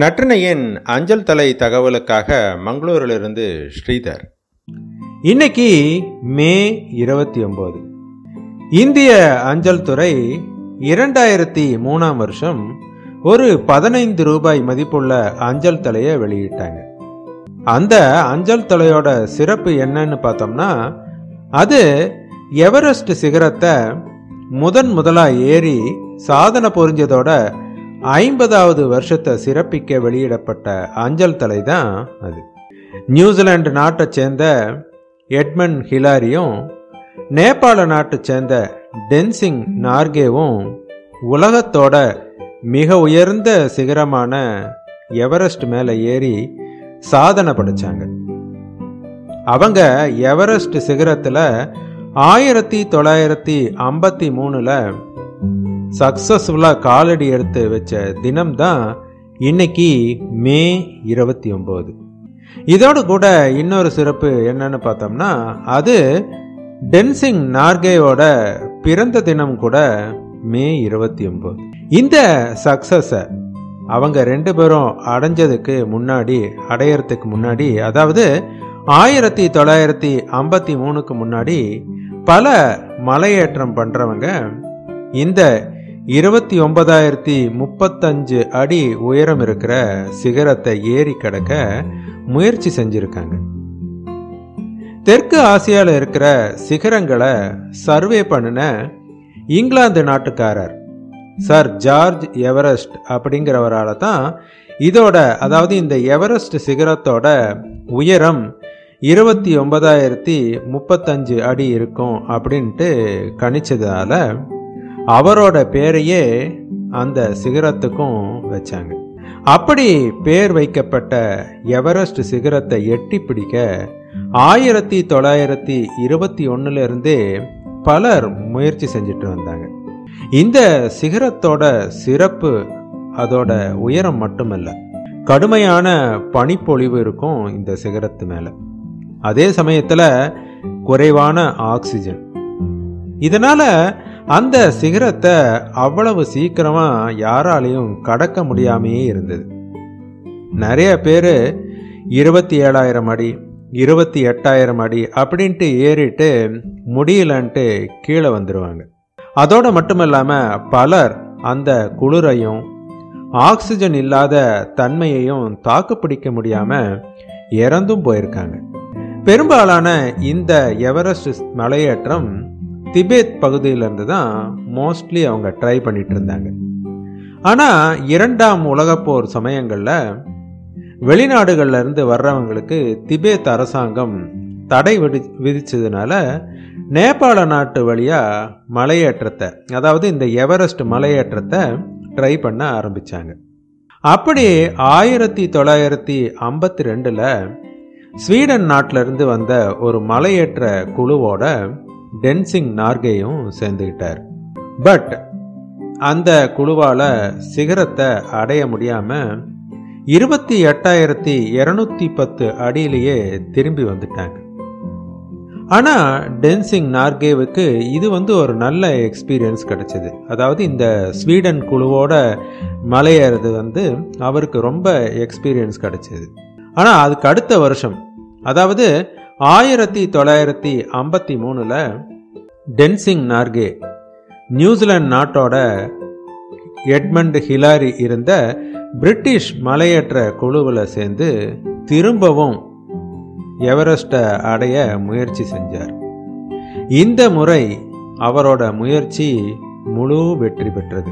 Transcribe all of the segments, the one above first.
நற்றினையின் அஞ்சல் தலை தகவலுக்காக மங்களூரிலிருந்து ஸ்ரீதர். இன்னைக்கு மே இருபத்தி ஒன்பது. இந்திய அஞ்சல் துறை இரண்டாயிரத்தி மூணாம் வருஷம் ஒரு பதினைந்து ரூபாய் மதிப்புள்ள அஞ்சல் தலையை வெளியிட்டாங்க. அந்த அஞ்சல் தலையோட சிறப்பு என்னன்னு பார்த்தோம்னா அது எவரெஸ்ட் சிகரத்தை முதன் முதலாக ஏறி சாதனை புரிஞ்சதோட ஐம்பதாவது வருஷத்தை சிறப்பிக்க வெளியிடப்பட்ட அஞ்சல் தலை தான் அது. நியூசிலாந்து நாட்டை சேர்ந்த எட்மன் ஹிலாரியும் நேபாள நாட்டை சேர்ந்த டென்சிங் நார்கேவும் உலகத்தோட மிக உயர்ந்த சிகரமான எவரெஸ்ட் மேலே ஏறி சாதனை படைச்சாங்க. அவங்க எவரெஸ்ட் சிகரத்தில் ஆயிரத்தி தொள்ளாயிரத்தி ஐம்பத்தி மூணில் சக்ஸஸ்ஃபுல்லாக காலடி எடுத்து வச்ச தினம் தான் இன்னைக்கு மே இருபத்தி ஒம்பது இதோடு கூட இன்னொரு சிறப்பு என்னன்னு பார்த்தோம்னா அது டென்சிங் நார்கேவோட பிறந்த தினம் கூட மே இருபத்தி ஒம்பது இந்த சக்சஸை அவங்க ரெண்டு பேரும் அடைஞ்சதுக்கு முன்னாடி அடையறதுக்கு முன்னாடி அதாவது ஆயிரத்தி தொள்ளாயிரத்தி ஐம்பத்தி மூணுக்கு முன்னாடி பல மலையேற்றம் பண்ணுறவங்க இந்த இருபத்தி ஒன்பதாயிரத்தி முப்பத்தஞ்சு அடி உயரம் இருக்கிற சிகரத்தை ஏறி கடக்க முயற்சி செஞ்சிருக்காங்க. தெற்கு ஆசியாவில் இருக்கிற சிகரங்களை சர்வே பண்ணின இங்கிலாந்து நாட்டுக்காரர் சர் ஜார்ஜ் எவரெஸ்ட் அப்படிங்கிறவரால் தான் இதோட அதாவது இந்த எவரெஸ்ட் சிகரத்தோட உயரம் இருபத்தி ஒன்பதாயிரத்தி முப்பத்தஞ்சு அடி இருக்கும் அப்படின்ட்டு கணிச்சதால அவரோட பேரையே அந்த சிகரத்துக்கும் வச்சாங்க. அப்படி பேர் வைக்கப்பட்ட எவரெஸ்ட் சிகரத்தை எட்டி பிடிக்க ஆயிரத்தி தொள்ளாயிரத்தி இருபத்தி ஒன்னுலேருந்தே பலர் முயற்சி செஞ்சுட்டு வந்தாங்க. இந்த சிகரத்தோட சிறப்பு அதோட உயரம் மட்டுமல்ல கடுமையான பனிப்பொழிவு இருக்கும் இந்த சிகரத்து மேலே. அதே சமயத்தில் குறைவான ஆக்சிஜன். இதனால் அந்த சிகரத்தை அவ்வளவு சீக்கிரமா யாராலையும் கடக்க முடியாமையே இருந்தது. நிறைய பேர் இருபத்தி ஏழாயிரம் அடி இருபத்தி எட்டாயிரம் அடி அப்படின்ட்டு ஏறிட்டு முடியலன்ட்டு கீழே வந்துடுவாங்க அதோட மட்டும் இல்லாமல் பலர் அந்த குளிரையும் ஆக்சிஜன் இல்லாத தன்மையையும் தாக்கு பிடிக்க முடியாமல் இறந்தும் போயிருக்காங்க. பெரும்பாலான இந்த எவரெஸ்ட் மலையேற்றம் திபேத் பகுதியிலேருந்து தான் மோஸ்ட்லி அவங்க ட்ரை பண்ணிட்டு இருந்தாங்க ஆனால் இரண்டாம் உலகப்போர் சமயங்களில் வெளிநாடுகளில் இருந்து வர்றவங்களுக்கு திபேத் அரசாங்கம் தடை விதி விதிச்சதுனால நேபாள நாட்டு வழியாக மலையேற்றத்தை அதாவது இந்த எவரெஸ்ட் மலையேற்றத்தை ட்ரை பண்ண ஆரம்பித்தாங்க அப்படி ஆயிரத்தி தொள்ளாயிரத்தி ஐம்பத்தி ரெண்டில் ஸ்வீடன் நாட்டிலிருந்து வந்த ஒரு மலையேற்ற குழுவோட டென்சிங் நார்கேயும் சேர்ந்துக்கிட்டார் பட் அந்த குழுவால் சிகரத்தை அடைய முடியாமல் இருபத்தி எட்டாயிரத்தி இரநூத்தி பத்து அடியிலேயே திரும்பி வந்துட்டாங்க. ஆனால் டென்சிங் நார்கேவுக்கு இது வந்து ஒரு நல்ல எக்ஸ்பீரியன்ஸ் கிடச்சிது. அதாவது இந்த ஸ்வீடன் குழுவோட மலையேறது வந்து அவருக்கு ரொம்ப எக்ஸ்பீரியன்ஸ் கிடச்சிது. ஆனால் அதுக்கு அடுத்த வருஷம் அதாவது ஆயிரத்தி தொள்ளாயிரத்தி ஐம்பத்தி மூணில் டென்சிங் நார்கே நியூசிலாந்து நாட்டோட எட்மண்ட் ஹிலாரி இருந்த பிரிட்டிஷ் மலையேற்ற குழுவில் சேர்ந்து திரும்பவும் எவரெஸ்ட்டை அடைய முயற்சி செஞ்சார். இந்த முறை அவரோட முயற்சி முழு வெற்றி பெற்றது.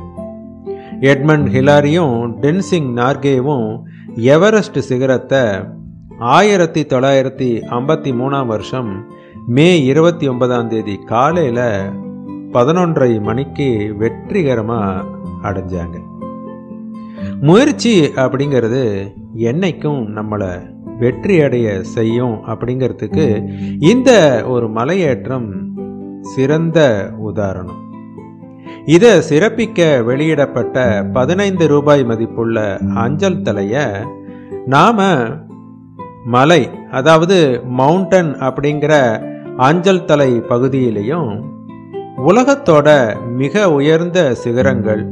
எட்மண்ட் ஹிலாரியும் டென்சிங் நார்கேவும் எவரெஸ்ட் சிகரத்தை ஆயிரத்தி தொள்ளாயிரத்தி ஐம்பத்தி மூணாம் வருஷம் மே இருபத்தி ஒன்பதாம் தேதி காலையில் பதினொன்றரை மணிக்கு வெற்றிகரமாக அடைஞ்சாங்க. முயற்சி அப்படிங்கிறது என்னைக்கும் நம்மளை வெற்றி அடைய செய்யும் அப்படிங்கிறதுக்கு இந்த ஒரு மலையேற்றம் சிறந்த உதாரணம். இதை சிறப்பிக்க வெளியிடப்பட்ட பதினைந்து ரூபாய் மதிப்புள்ள அஞ்சல் தலையை நாம் மலை அதாவது மவுண்டன் அப்படிங்கிற அஞ்சல் தலை பகுதியிலையும் உலகத்தோட மிக உயர்ந்த சிகரங்கள்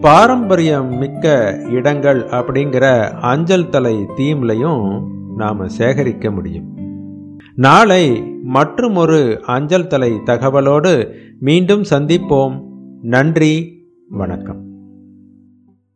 பாரம்பரியம் மிக்க இடங்கள் அப்படிங்கிற அஞ்சல் தலை தீம்லையும் நாம் சேகரிக்க முடியும். நாளை மற்றும் ஒரு அஞ்சல் தலை தகவலோடு மீண்டும் சந்திப்போம். நன்றி வணக்கம்.